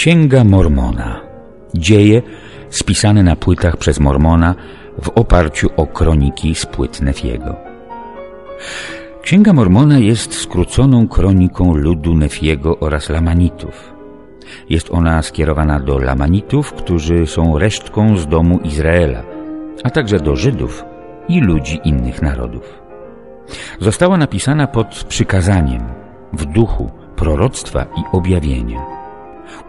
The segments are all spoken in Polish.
Księga Mormona. Dzieje spisane na płytach przez Mormona w oparciu o kroniki z płyt Nefiego. Księga Mormona jest skróconą kroniką ludu Nefiego oraz Lamanitów. Jest ona skierowana do Lamanitów, którzy są resztką z domu Izraela, a także do Żydów i ludzi innych narodów. Została napisana pod przykazaniem, w duchu proroctwa i objawienia.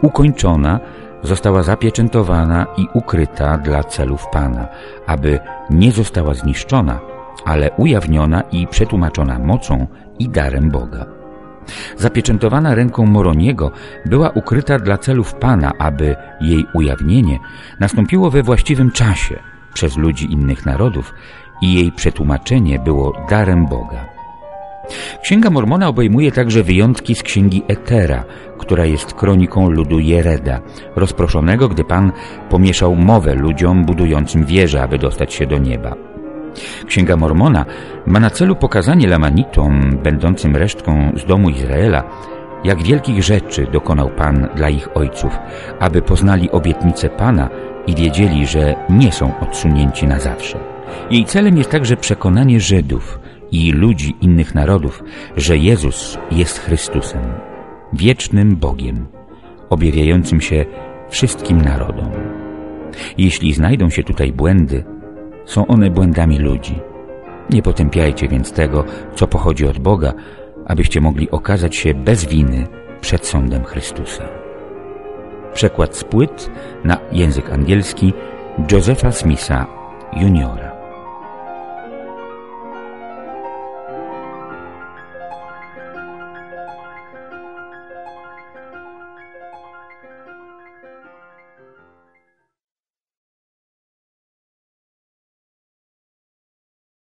Ukończona została zapieczętowana i ukryta dla celów Pana, aby nie została zniszczona, ale ujawniona i przetłumaczona mocą i darem Boga. Zapieczętowana ręką Moroniego była ukryta dla celów Pana, aby jej ujawnienie nastąpiło we właściwym czasie przez ludzi innych narodów i jej przetłumaczenie było darem Boga. Księga Mormona obejmuje także wyjątki z księgi Etera, która jest kroniką ludu Jereda, rozproszonego, gdy Pan pomieszał mowę ludziom budującym wieże, aby dostać się do nieba. Księga Mormona ma na celu pokazanie Lamanitom, będącym resztką z domu Izraela, jak wielkich rzeczy dokonał Pan dla ich ojców, aby poznali obietnicę Pana i wiedzieli, że nie są odsunięci na zawsze. Jej celem jest także przekonanie Żydów i ludzi innych narodów, że Jezus jest Chrystusem, wiecznym Bogiem, objawiającym się wszystkim narodom. Jeśli znajdą się tutaj błędy, są one błędami ludzi. Nie potępiajcie więc tego, co pochodzi od Boga, abyście mogli okazać się bez winy przed sądem Chrystusa. Przekład z płyt na język angielski Josepha Smitha Jr.